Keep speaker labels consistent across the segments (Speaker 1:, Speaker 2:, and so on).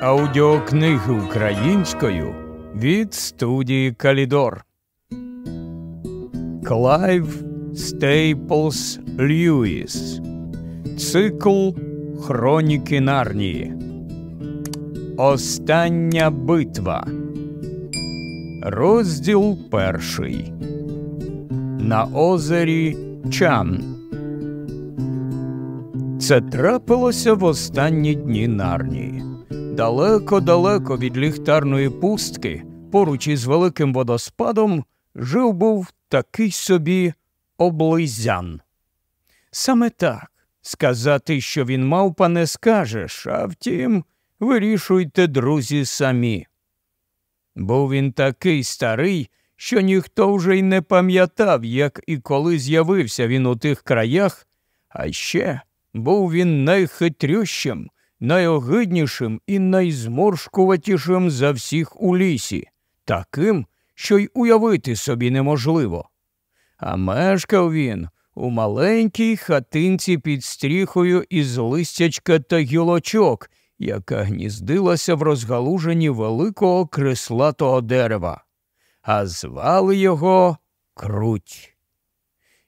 Speaker 1: Аудіокниги українською від студії Калідор. Клайв Стейплс Льюіс. Цикл Хроніки Нарнії. Остання битва. Розділ перший. На озері Чан. Це трапилося в останні дні Нарнії. Далеко-далеко від ліхтарної пустки, поруч із великим водоспадом, жив був такий собі облизян. Саме так сказати, що він мавпа, не скажеш, а втім, вирішуйте, друзі, самі. Був він такий старий, що ніхто вже й не пам'ятав, як і коли з'явився він у тих краях, а ще був він найхитрющим, найогиднішим і найзморшкуватішим за всіх у лісі, таким, що й уявити собі неможливо. А мешкав він у маленькій хатинці під стріхою із листячка та гілочок, яка гніздилася в розгалуженні великого креслатого дерева, а звали його Круть.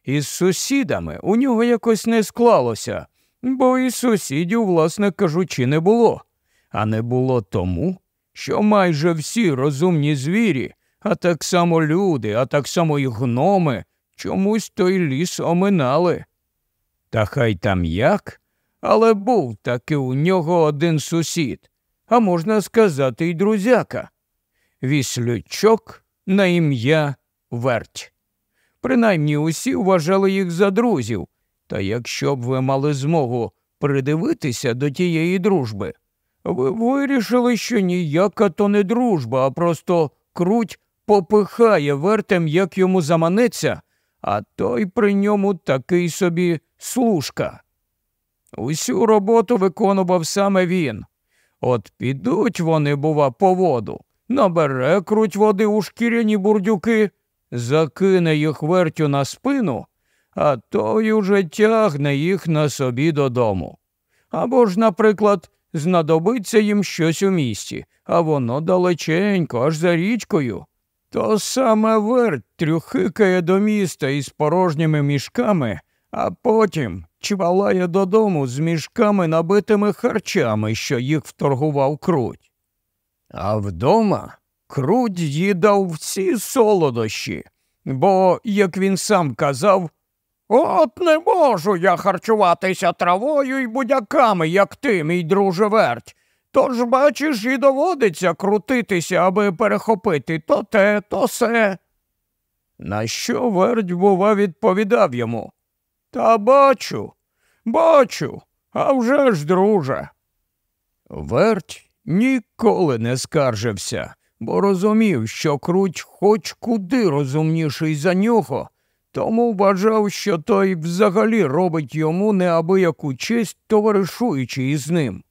Speaker 1: Із сусідами у нього якось не склалося, бо і сусідів, власне кажучи, не було. А не було тому, що майже всі розумні звірі, а так само люди, а так само й гноми, чомусь той ліс оминали. Та хай там як, але був таки у нього один сусід, а можна сказати, й друзяка. Віслючок на ім'я Верть. Принаймні усі вважали їх за друзів, та якщо б ви мали змогу придивитися до тієї дружби, ви вирішили, що ніяка то не дружба, а просто круть попихає вертем, як йому заманеться, а той при ньому такий собі служка. Усю роботу виконував саме він. От підуть вони, бува, по воду, набере круть води у шкіряні бурдюки, закине їх вертю на спину, а той уже тягне їх на собі додому. Або ж, наприклад, знадобиться їм щось у місті, а воно далеченько, аж за річкою. То саме верть трюхикає до міста із порожніми мішками, а потім чвалає додому з мішками, набитими харчами, що їх вторгував круть. А вдома круть їдав всі солодощі, бо, як він сам казав, От не можу я харчуватися травою і будяками, як ти, мій друже верть. Тож, бачиш, і доводиться крутитися, аби перехопити то те, то се. На що верть, бува, відповідав йому? Та бачу, бачу, а вже ж, друже. Верть ніколи не скаржився, бо розумів, що круть хоч куди розумніший за нього тому вважав, що той взагалі робить йому неабияку честь, товаришуючи із ним.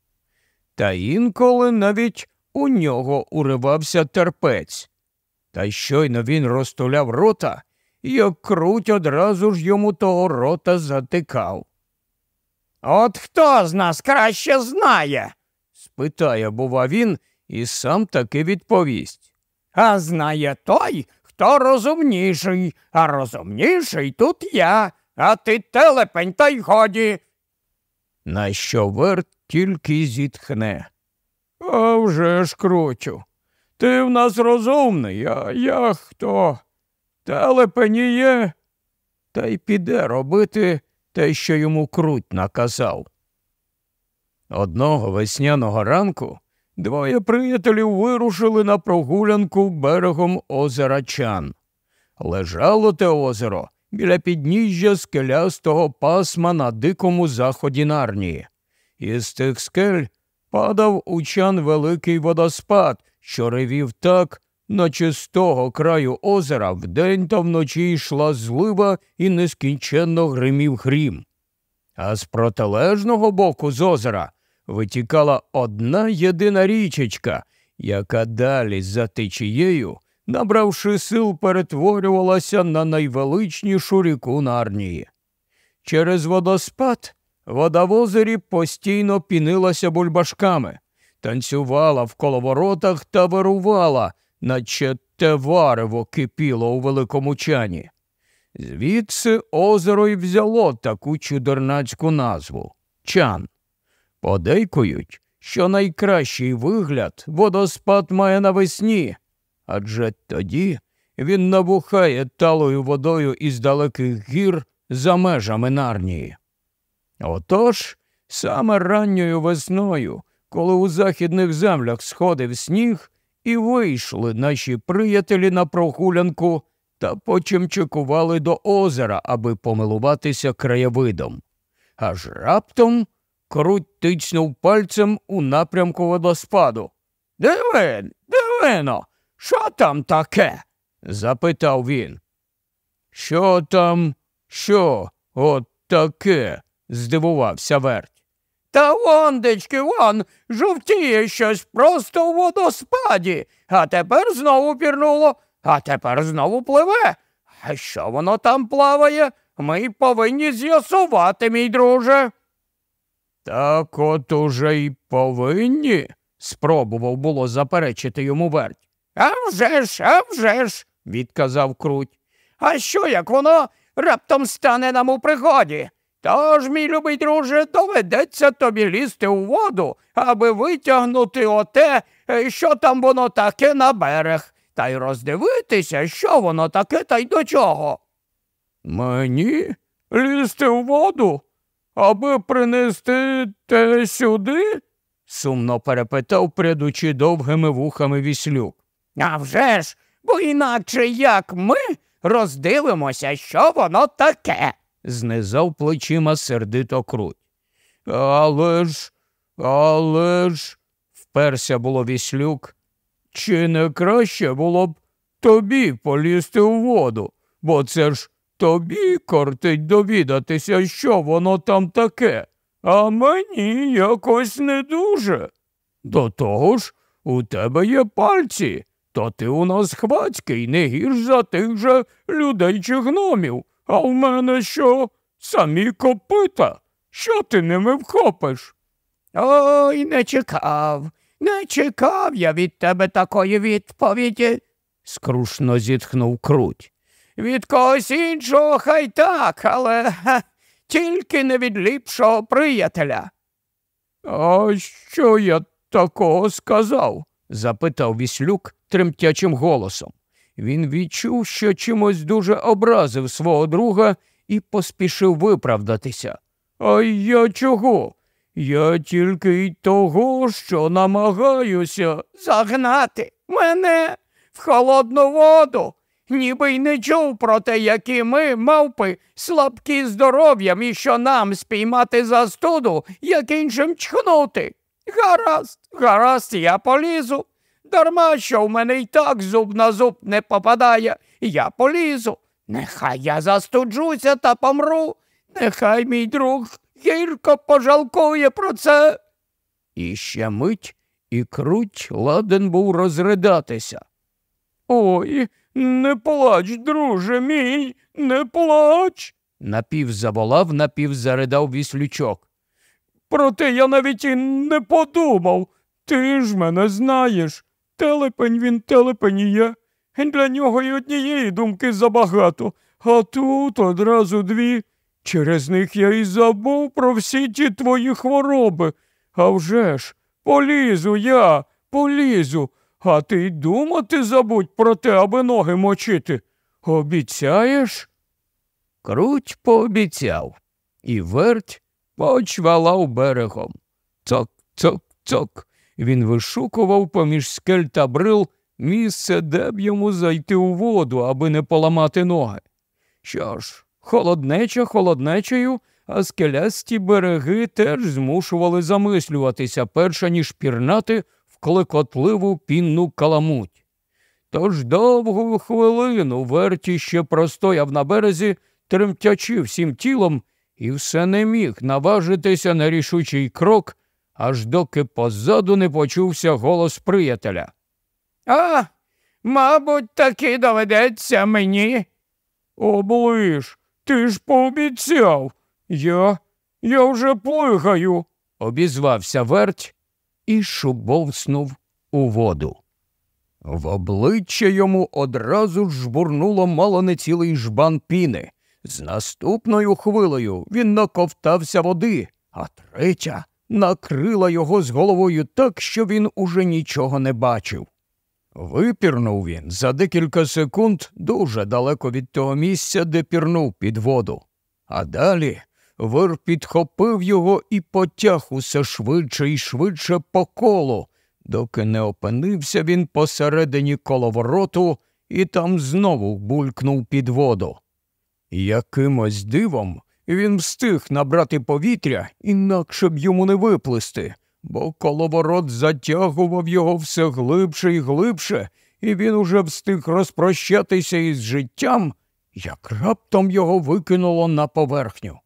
Speaker 1: Та інколи навіть у нього уривався терпець. Та щойно він розтуляв рота, як круть одразу ж йому того рота затикав. От хто з нас краще знає? спитає, бува, він, і сам таки відповість. А знає той, хто розумніший, а розумніший тут я, а ти телепень, та й годі. На що верт тільки зітхне. «А вже ж кручу. Ти в нас розумний, а я хто? Телепені є, та й піде робити те, що йому круть наказав. Одного весняного ранку Двоє приятелів вирушили на прогулянку берегом озера Чан. Лежало те озеро біля підніжжя скелястого пасма на дикому заході нарнії. Із тих скель падав у чан великий водоспад, що ревів так, наче з того краю озера вдень та вночі йшла злива і нескінченно гримів грім. А з протилежного боку з озера витікала одна єдина річечка, яка далі за течією, набравши сил, перетворювалася на найвеличнішу ріку Нарнії. Через водоспад вода в озері постійно пінилася бульбашками, танцювала в коловоротах та вирувала, наче те варево кипіло у великому чані. Звідси озеро й взяло таку чудернацьку назву чан. Подейкують, що найкращий вигляд водоспад має навесні, адже тоді він набухає талою водою із далеких гір за межами нарнії. Отож, саме ранньою весною, коли у західних землях сходив сніг, і вийшли наші приятелі на прогулянку та почимчикували до озера, аби помилуватися краєвидом. Аж раптом круть тицнув пальцем у напрямку водоспаду. Диви, дивино, що там таке? запитав він. Що там, що от таке? здивувався верть. Та вондечки, вон, жовтіє щось просто у водоспаді, а тепер знову пірнуло, а тепер знову пливе. А що воно там плаває? Ми повинні з'ясувати, мій друже. Так от уже й повинні, спробував було заперечити йому верть. «А вже ж, а вже ж», – відказав круть. А що, як воно раптом стане нам у пригоді? Тож, мій любий друже, доведеться тобі лізти у воду, аби витягнути оте, що там воно таке на берег, та й роздивитися, що воно таке та й до чого. Мені лізти у воду, аби принести те сюди? сумно перепитав, прядучи довгими вухами віслюк. «А вже ж, бо інакше як ми роздивимося, що воно таке знизав плечима сердито круть. Але ж, але ж, вперся було віслюк. Чи не краще було б тобі полізти у воду, бо це ж тобі кортить довідатися, що воно там таке, а мені якось не дуже. До того ж, у тебе є пальці, то ти у нас хвацький не гірш за тих же людей чи гномів. А в мене що? Самі копита? Що ти ними вхопиш? Ой, не чекав, не чекав я від тебе такої відповіді, скрушно зітхнув круть. Від когось іншого хай так, але ха, тільки не від ліпшого приятеля. А що я такого сказав? запитав віслюк тремтячим голосом. Він відчув, що чимось дуже образив свого друга і поспішив виправдатися. А я чого? Я тільки й того, що намагаюся загнати мене в холодну воду, ніби й не чув про те, які ми, мавпи, слабкі здоров'ям і що нам спіймати застуду, як іншим чхнути. Гаразд, гаразд, я полізу. Дарма що в мене й так зуб на зуб не попадає, я полізу. Нехай я застуджуся та помру, нехай мій друг гірко пожалкує про це. І ще мить і круть ладен був розридатися. Ой, не плач, друже мій, не плач, напівзаволав, напівзаридав віслючок. Проте я навіть і не подумав. Ти ж мене знаєш. Телепень він телепень і я. Для нього й однієї думки забагато, а тут одразу дві. Через них я і забув про всі ті твої хвороби. А вже ж, полізу я, полізу, а ти й думати забудь про те, аби ноги мочити. Обіцяєш? Круть пообіцяв, і верть почвалав берегом. Цок, цок, цок. Він вишукував поміж скель та брил місце, де б йому зайти у воду, аби не поламати ноги. Що ж, холоднеча холоднечею, а скелясті береги теж змушували замислюватися, перша ніж пірнати клекотливу пінну каламуть. Тож довгу хвилину Верті ще простояв на березі, тремтячи всім тілом, і все не міг наважитися на рішучий крок, аж доки позаду не почувся голос приятеля. А, мабуть, таки доведеться мені. Оближ, ти ж пообіцяв. Я я вже плигаю, обізвався верть і шубовснув у воду. В обличчя йому одразу жбурнуло мало не цілий жбан піни. З наступною хвилею він наковтався води, а третя накрила його з головою так, що він уже нічого не бачив. Випірнув він за декілька секунд дуже далеко від того місця, де пірнув під воду. А далі вир підхопив його і потяг усе швидше і швидше по колу, доки не опинився він посередині коловороту і там знову булькнув під воду. Якимось дивом він встиг набрати повітря, інакше б йому не виплисти, бо коловорот затягував його все глибше і глибше, і він уже встиг розпрощатися із життям, як раптом його викинуло на поверхню.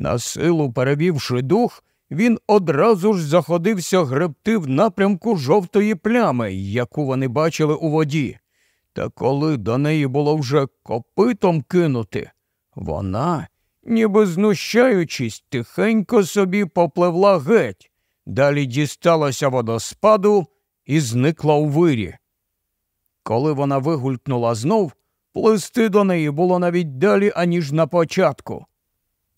Speaker 1: На силу перевівши дух, він одразу ж заходився гребти в напрямку жовтої плями, яку вони бачили у воді. Та коли до неї було вже копитом кинути, вона, ніби знущаючись, тихенько собі попливла геть, далі дісталася водоспаду і зникла у вирі. Коли вона вигулькнула знов, плисти до неї було навіть далі, аніж на початку.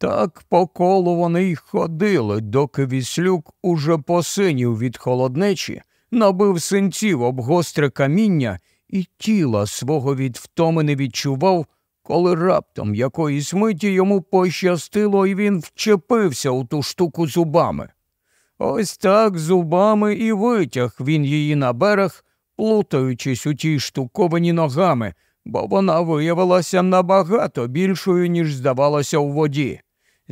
Speaker 1: Так по колу вони й ходили, доки віслюк уже посинів від холоднечі, набив синців об гостре каміння і тіла свого від втоми не відчував, коли раптом якоїсь миті йому пощастило, і він вчепився у ту штуку зубами. Ось так зубами і витяг він її на берег, плутаючись у тій штуковані ногами, бо вона виявилася набагато більшою, ніж здавалося у воді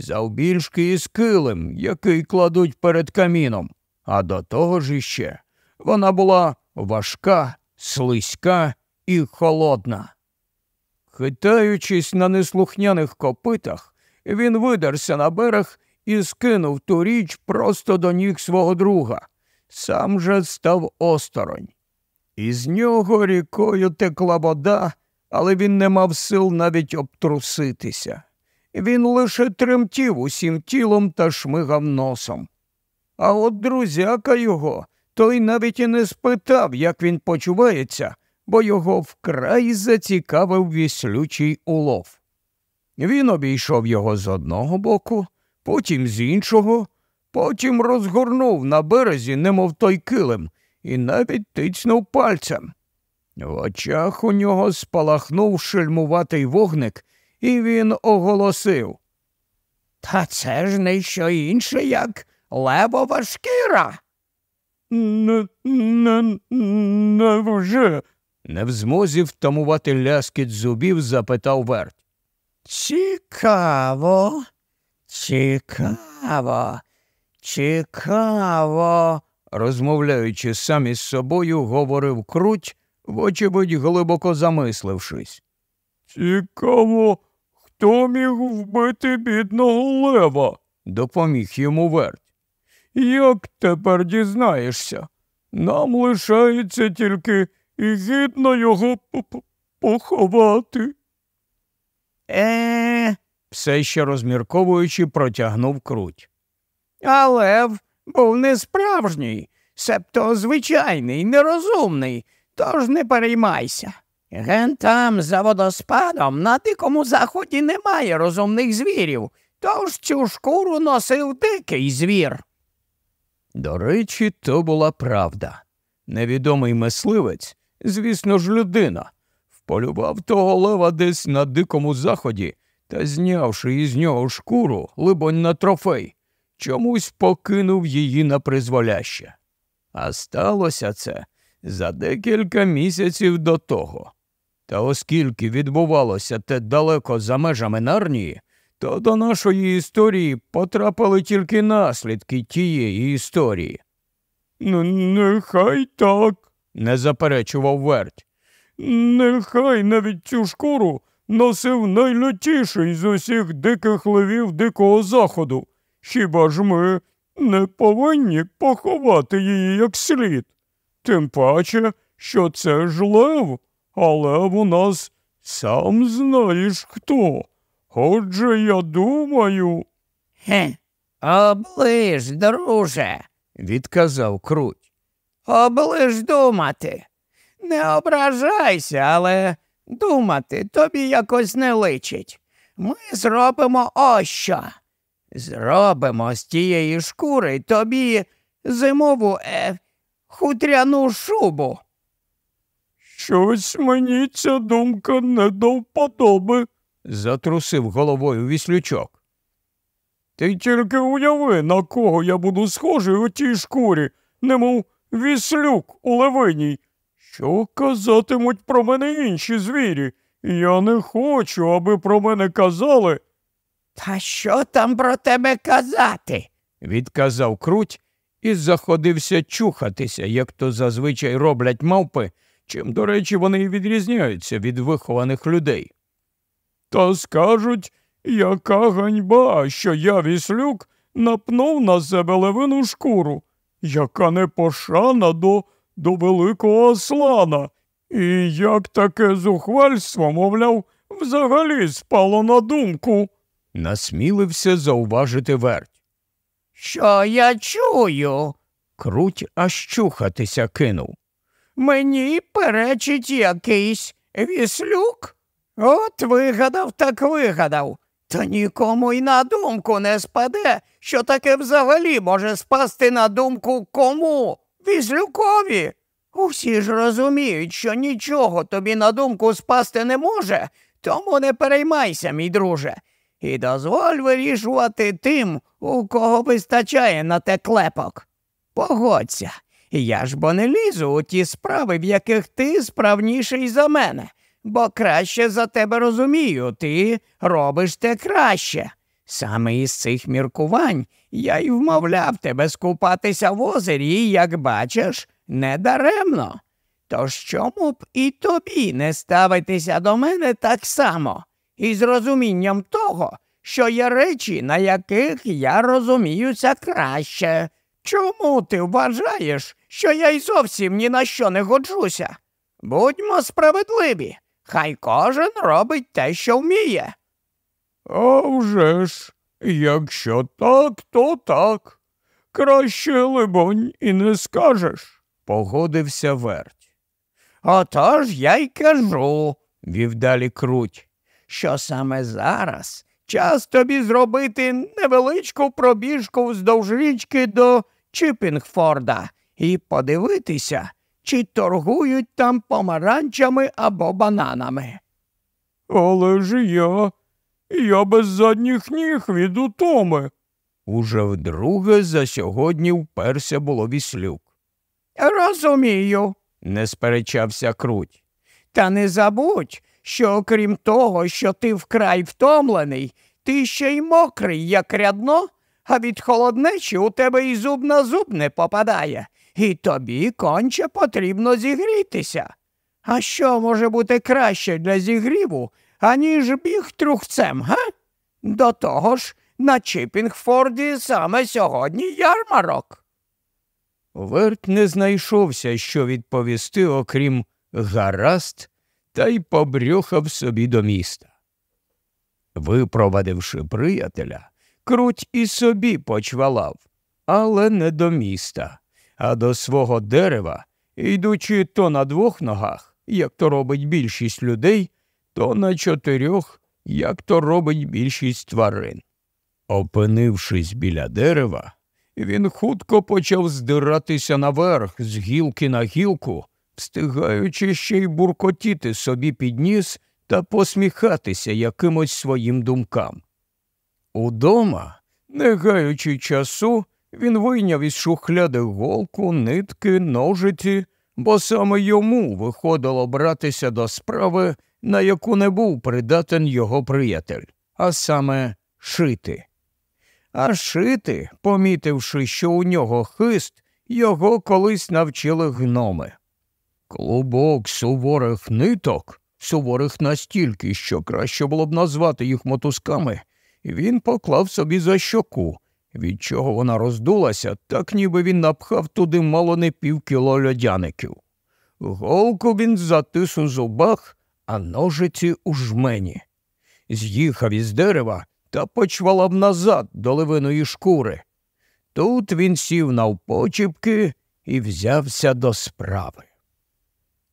Speaker 1: завбільшки із килим, який кладуть перед каміном, а до того ж іще вона була важка, слизька і холодна. Хитаючись на неслухняних копитах, він видерся на берег і скинув ту річ просто до ніг свого друга. Сам же став осторонь. Із нього рікою текла вода, але він не мав сил навіть обтруситися. Він лише тремтів усім тілом та шмигав носом. А от друзяка його той навіть і не спитав, як він почувається, бо його вкрай зацікавив віслючий улов. Він обійшов його з одного боку, потім з іншого, потім розгорнув на березі, немов той килим, і навіть тицнув пальцем. В очах у нього спалахнув шельмуватий вогник, і він оголосив. Та це ж не що інше, як левова шкіра. Не, не, невже? Не в змозі втамувати ляскіт зубів, запитав верть. Цікаво, цікаво, цікаво, розмовляючи сам із собою, говорив круть, вочевидь глибоко замислившись. Цікаво, Хто міг вбити бідного лева? допоміг йому верть. Як тепер дізнаєшся? Нам лишається тільки і гідно його поховати. Е, все ще розмірковуючи, протягнув круть. А лев був не справжній, себто звичайний, нерозумний, тож не переймайся. Ген там, за водоспадом, на дикому заході немає розумних звірів, тож цю шкуру носив дикий звір. До речі, то була правда. Невідомий мисливець, звісно ж, людина, вполював того лева десь на дикому заході та, знявши із нього шкуру, либонь на трофей, чомусь покинув її на призволяще. А сталося це за декілька місяців до того. Та оскільки відбувалося те далеко за межами нарнії, то до нашої історії потрапили тільки наслідки тієї історії. Ну, нехай так, не заперечував верть. Нехай навіть цю шкуру носив найлютіший з усіх диких левів дикого заходу. Хіба ж ми не повинні поховати її як слід? Тим паче, що це ж лев але у нас сам знаєш хто. Отже, я думаю.
Speaker 2: Хе, оближ, друже,
Speaker 1: відказав круть.
Speaker 2: Оближ думати. Не ображайся, але думати тобі якось не личить. Ми зробимо ось що. Зробимо з тієї шкури тобі зимову е, хутряну шубу.
Speaker 1: Щось мені ця думка не до вподоби, затрусив головою віслючок. Ти тільки уяви, на кого я буду схожий у тій шкурі, немов віслюк у левиній. Що казатимуть про мене інші звірі? Я не хочу, аби про мене казали.
Speaker 2: Та що там про тебе казати?
Speaker 1: відказав круть і заходився чухатися, як то зазвичай роблять мавпи, чим, до речі, вони й відрізняються від вихованих людей. Та скажуть, яка ганьба, що я віслюк напнув на себе левину шкуру, яка непошана до, до великого ослана, і як таке зухвальство, мовляв, взагалі спало на думку. Насмілився зауважити верть.
Speaker 2: Що я чую?
Speaker 1: Круть аж чухатися кинув.
Speaker 2: Мені перечить якийсь віслюк. От вигадав, так вигадав. Та нікому й на думку не спаде, що таке взагалі може спасти на думку кому? Віслюкові. Усі ж розуміють, що нічого тобі на думку спасти не може, тому не переймайся, мій друже, і дозволь вирішувати тим, у кого вистачає на те клепок. Погодься, я ж бо не лізу у ті справи, в яких ти справніший за мене, бо краще за тебе розумію, ти робиш те краще. Саме із цих міркувань я й вмовляв тебе скупатися в озері, як бачиш, недаремно. Тож чому б і тобі не ставитися до мене так само, із розумінням того, що є речі, на яких я розуміюся краще. Чому ти вважаєш, що я й зовсім ні на що не годжуся? Будьмо справедливі, хай кожен робить те, що вміє.
Speaker 1: «А вже ж, якщо так, то так. Краще, либонь, і не скажеш, погодився верть.
Speaker 2: Отож я й кажу, вів далі круть, що саме зараз час тобі зробити невеличку пробіжку вздовж річки до Чіпінгфорда і подивитися, чи торгують там помаранчами або бананами.
Speaker 1: Але ж я, я без задніх ніг від утоми. Уже вдруге за сьогодні вперся було віслюк.
Speaker 2: Розумію,
Speaker 1: не сперечався круть.
Speaker 2: Та не забудь, що окрім того, що ти вкрай втомлений, ти ще й мокрий, як рядно, а від холоднечі у тебе і зуб на зуб не попадає, і тобі конче потрібно зігрітися. А що може бути краще для зігріву, аніж біг трухцем, га? До того ж, на Чіпінгфорді саме сьогодні ярмарок.
Speaker 1: Верт не знайшовся, що відповісти, окрім гаразд, та й побрюхав собі до міста. Випровадивши приятеля, круть і собі почвалав, але не до міста, а до свого дерева, йдучи то на двох ногах, як то робить більшість людей, то на чотирьох, як то робить більшість тварин. Опинившись біля дерева, він хутко почав здиратися наверх з гілки на гілку, встигаючи ще й буркотіти собі під ніс та посміхатися якимось своїм думкам. Удома, не гаючи часу, він вийняв із шухляди голку, нитки, ножиці, бо саме йому виходило братися до справи, на яку не був придатен його приятель, а саме шити. А шити, помітивши, що у нього хист, його колись навчили гноми. Клубок суворих ниток, суворих настільки, що краще було б назвати їх мотузками, він поклав собі за щоку, від чого вона роздулася, так ніби він напхав туди мало не півкіло льодяників. Голку він затис у зубах, а ножиці у жмені. З'їхав із дерева та почвалав назад до левиної шкури. Тут він сів навпочіпки і взявся до справи.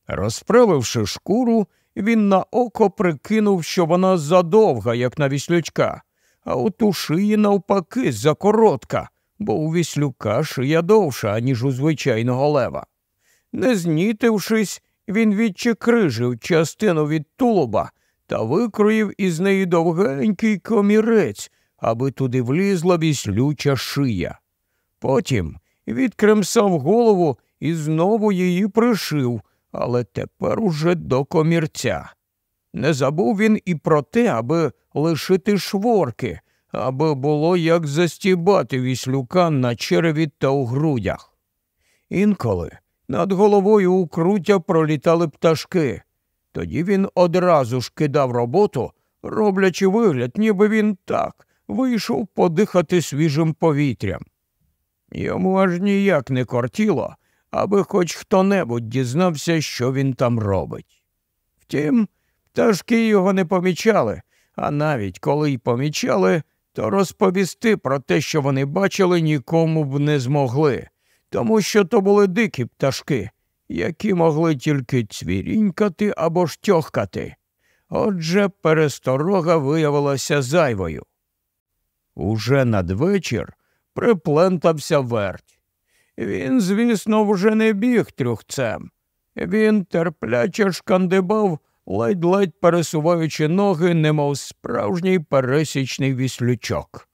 Speaker 1: Розправивши шкуру, він на око прикинув, що вона задовга, як на віслючка, а от у шиї навпаки закоротка, бо у віслюка шия довша, аніж у звичайного лева. Не знітившись, він відчекрижив частину від тулуба та викроїв із неї довгенький комірець, аби туди влізла віслюча шия. Потім відкремсав голову і знову її пришив, але тепер уже до комірця. Не забув він і про те, аби лишити шворки, аби було як застібати віслюка на череві та у грудях. Інколи над головою у крутя пролітали пташки. Тоді він одразу ж кидав роботу, роблячи вигляд, ніби він так вийшов подихати свіжим повітрям. Йому аж ніяк не кортіло, аби хоч хто небудь дізнався, що він там робить. Втім, пташки його не помічали, а навіть коли й помічали, то розповісти про те, що вони бачили, нікому б не змогли, тому що то були дикі пташки, які могли тільки цвірінькати або ж. Отже, пересторога виявилася зайвою. Уже надвечір приплентався верть. Він, звісно, вже не біг трюхцем. Він терпляче шкандибав, ледь-ледь пересуваючи ноги, немов справжній пересічний віслючок.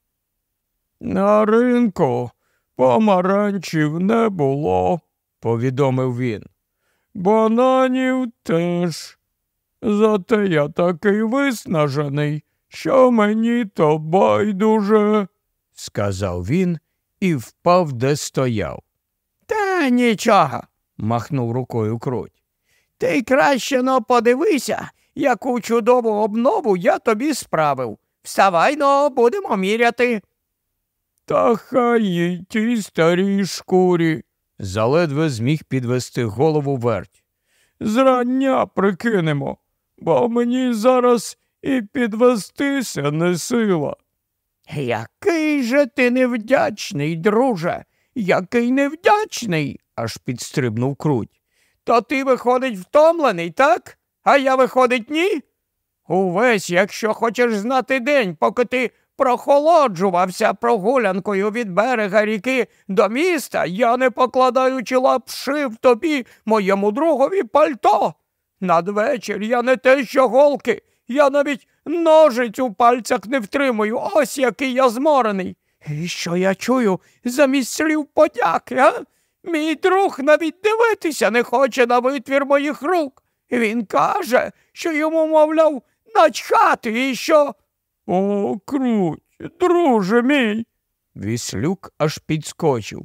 Speaker 1: На ринку помаранчів не було, повідомив він. Бананів теж. Зате я такий виснажений, що мені то байдуже, сказав він і впав, де стояв.
Speaker 2: Та нічого, махнув рукою круть. Ти краще но подивися, яку чудову обнову я тобі справив. Вставай но, будемо міряти.
Speaker 1: Та хай їй тій старій шкурі, заледве зміг підвести голову верть. Зрання прикинемо, бо мені зараз і підвестися не сила.
Speaker 2: Який же ти невдячний, друже, який невдячний, аж підстрибнув круть. То ти, виходить, втомлений, так? А я, виходить, ні? Увесь, якщо хочеш знати день, поки ти прохолоджувався прогулянкою від берега ріки до міста, я, не покладаючи лап, шив тобі, моєму другові, пальто. Надвечір я не те, що голки, я навіть ножиць у пальцях не втримую, ось який я зморений. І що я чую замість слів подяки, а? Мій друг навіть дивитися не хоче на витвір моїх рук. Він каже, що йому, мовляв, начхати і що.
Speaker 1: О, круть, друже мій. Віслюк аж підскочив.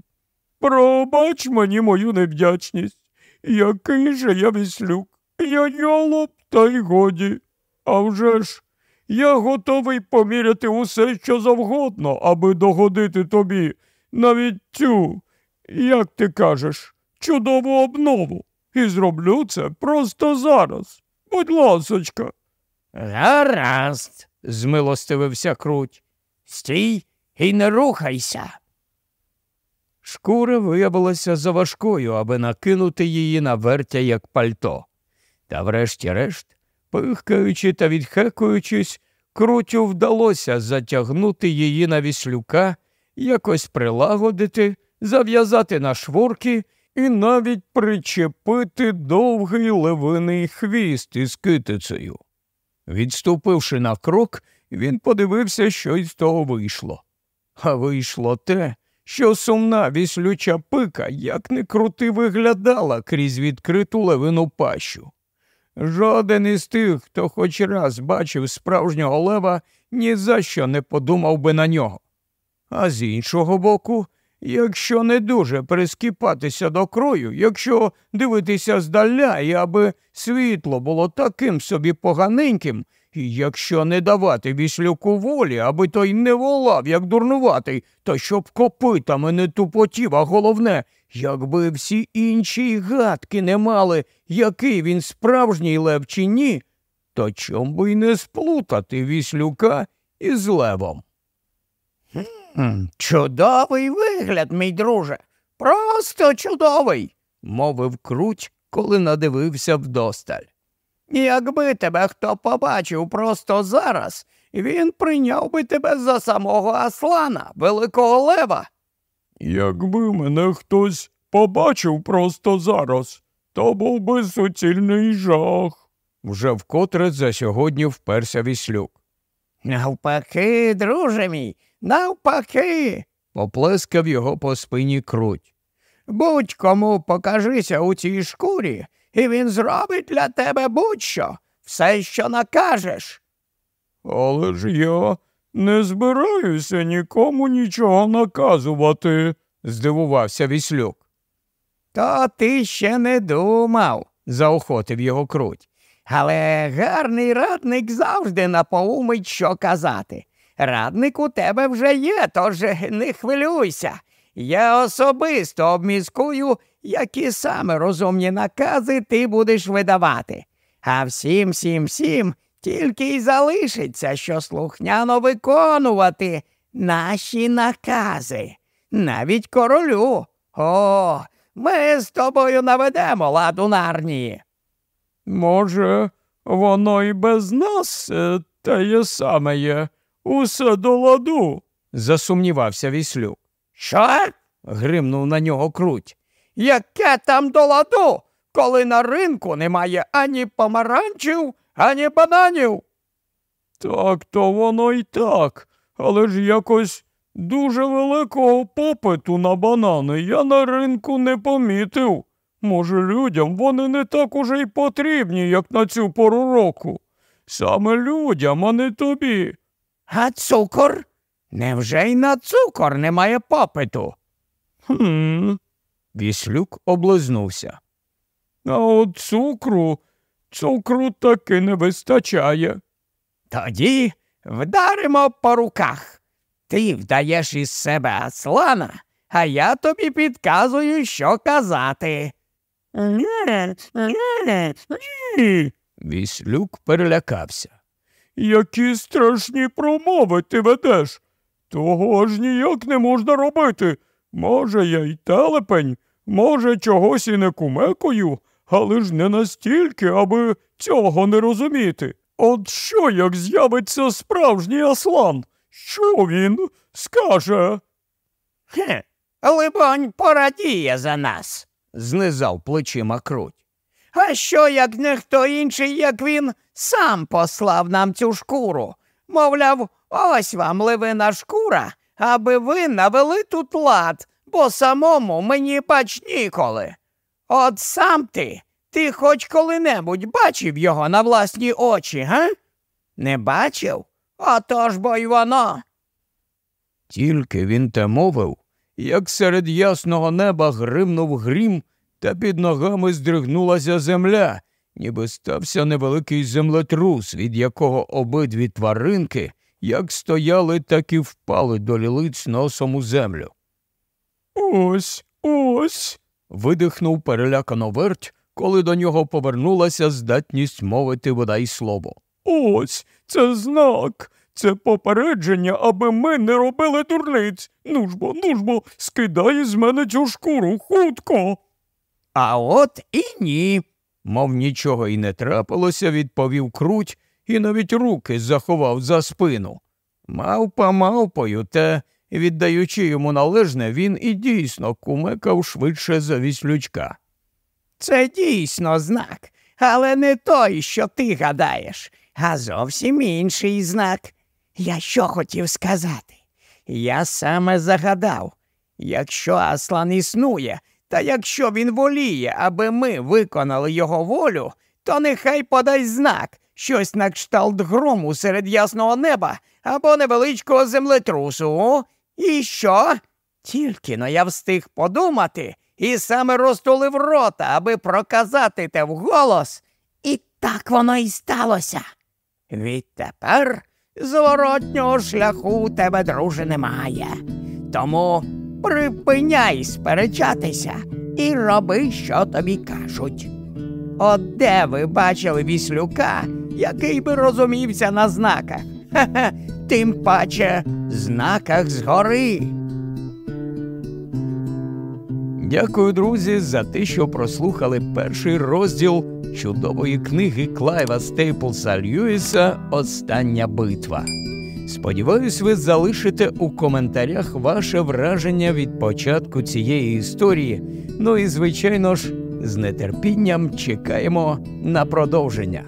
Speaker 1: Пробач мені мою невдячність. Який же я віслюк? Я йолоп, та й годі. А вже ж, я готовий поміряти усе, що завгодно, аби догодити тобі, навіть цю, як ти кажеш, чудову обнову. І зроблю це просто зараз. Будь ласочка.
Speaker 2: Гаразд, змилостивився круть. Стій і не рухайся.
Speaker 1: Шкура виявилася заважкою, аби накинути її на вертя, як пальто. Та врешті-решт, пихкаючи та відхекуючись, крутю вдалося затягнути її на віслюка, якось прилагодити, зав'язати на шворки і навіть причепити довгий левиний хвіст із китицею. Відступивши на крок, він подивився, що із того вийшло. А вийшло те, що сумна віслюча пика як не крути виглядала крізь відкриту левину пащу. Жоден із тих, хто хоч раз бачив справжнього лева, ні за що не подумав би на нього. А з іншого боку, якщо не дуже прискіпатися до крою, якщо дивитися здаля, і аби світло було таким собі поганеньким, і якщо не давати віслюку волі, аби той не волав, як дурнуватий, то щоб копитами не тупотів, а головне, якби всі інші гадки не мали, який він справжній лев чи ні, то чом би й не сплутати віслюка із левом?
Speaker 2: Чудовий вигляд, мій друже. Просто чудовий, мовив круть, коли надивився вдосталь. Якби тебе хто побачив просто зараз, він прийняв би тебе за самого Аслана, великого лева.
Speaker 3: Якби мене хтось побачив просто зараз, то був би суцільний жах.
Speaker 1: Вже вкотре за сьогодні вперся віслюк.
Speaker 2: Навпаки, друже мій, навпаки,
Speaker 1: поплескав його по спині круть.
Speaker 2: Будь кому покажися у цій шкурі, і він зробить для тебе будь-що, все, що накажеш.
Speaker 3: Але ж я не збираюся нікому нічого наказувати,
Speaker 1: здивувався віслюк.
Speaker 2: То ти ще не думав,
Speaker 1: заохотив його круть.
Speaker 2: Але гарний радник завжди напоумить, що казати. Радник у тебе вже є, тож не хвилюйся. Я особисто обмізкую, які саме розумні накази ти будеш видавати. А всім, всім, всім тільки й залишиться, що слухняно виконувати наші накази. Навіть королю. О, ми з тобою наведемо ладу нарнії.
Speaker 3: Може, воно і без нас е, те саме є. Усе до ладу,
Speaker 1: засумнівався віслюк.
Speaker 2: Що?
Speaker 1: гримнув на нього круть.
Speaker 2: Яке там до ладу, коли на ринку немає ані помаранчів, ані бананів?
Speaker 3: Так то воно й так, але ж якось дуже великого попиту на банани я на ринку не помітив. Може, людям вони не так уже й потрібні, як на цю пору року. Саме людям, а не тобі.
Speaker 2: А цукор? Невже й на цукор немає попиту?
Speaker 3: Хм.
Speaker 1: Віслюк облизнувся.
Speaker 3: А от цукру, цукру таки не вистачає.
Speaker 2: Тоді вдаримо по руках. Ти вдаєш із себе Аслана, а я тобі підказую, що казати.
Speaker 1: Віслюк перелякався.
Speaker 3: Які страшні промови ти ведеш. Того ж ніяк не можна робити. Може, я й телепень, може, чогось і не кумекою, але ж не настільки, аби цього не розуміти. От що, як з'явиться справжній аслан? Що він скаже?
Speaker 2: Хе, либонь, порадіє за нас,
Speaker 1: знизав плечима круть.
Speaker 2: А що, як не хто інший, як він, сам послав нам цю шкуру? Мовляв, ось вам ливина шкура, аби ви навели тут лад, бо самому мені бач ніколи. От сам ти, ти хоч коли-небудь бачив його на власні очі, га? Не бачив? Отож бо й воно.
Speaker 1: Тільки він те мовив, як серед ясного неба гримнув грім, та під ногами здригнулася земля, ніби стався невеликий землетрус, від якого обидві тваринки як стояли, так і впали до лілиць носом у землю.
Speaker 3: Ось, ось.
Speaker 1: видихнув перелякано верть, коли до нього повернулася здатність мовити бодай слово.
Speaker 3: Ось це знак, це попередження, аби ми не робили дурниць. Ну ж бо, ну ж бо, скидай з мене цю шкуру хутко.
Speaker 2: А от і ні.
Speaker 1: Мов нічого й не трапилося, відповів круть і навіть руки заховав за спину. Мавпа мавпою, та, віддаючи йому належне, він і дійсно кумекав швидше за віслючка.
Speaker 2: Це дійсно знак, але не той, що ти гадаєш, а зовсім інший знак. Я що хотів сказати? Я саме загадав якщо Аслан існує, та якщо він воліє, аби ми виконали його волю, то нехай подай знак, щось на кшталт грому серед ясного неба або невеличкого землетрусу. І що? Тільки но я встиг подумати і саме розтулив рота, аби проказати те вголос. І так воно і сталося. Відтепер зворотнього шляху тебе, друже, немає. Тому припиняй сперечатися і роби, що тобі кажуть. От де ви бачили віслюка, який би розумівся на знаках? Хе-хе, тим паче знаках згори.
Speaker 1: Дякую, друзі, за те, що прослухали перший розділ чудової книги Клайва Стейплса Льюіса Остання битва. Сподіваюсь, ви залишите у коментарях ваше враження від початку цієї історії. Ну і, звичайно ж, з нетерпінням чекаємо на продовження.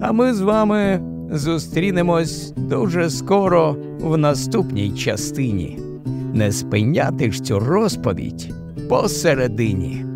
Speaker 1: А ми з вами зустрінемось дуже скоро в наступній частині. Не спиняти ж цю розповідь посередині.